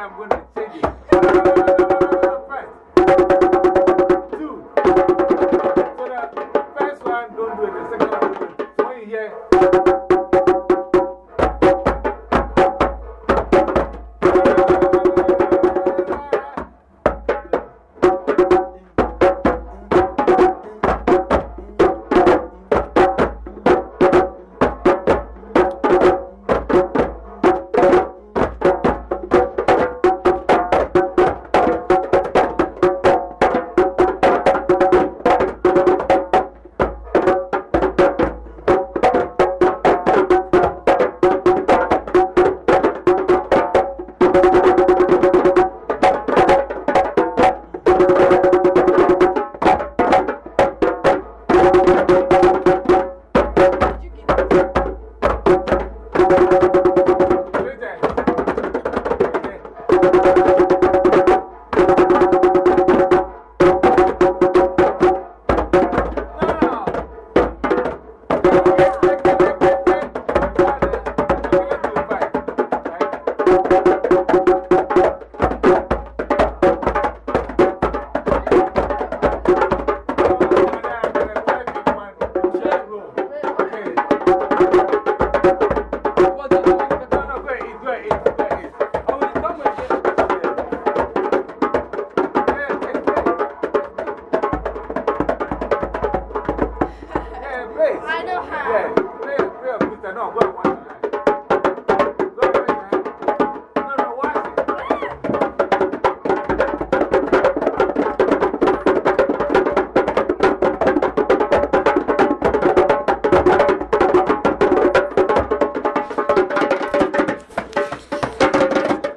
I'm going to change it. First, one, don't do it. The second one, you. Não.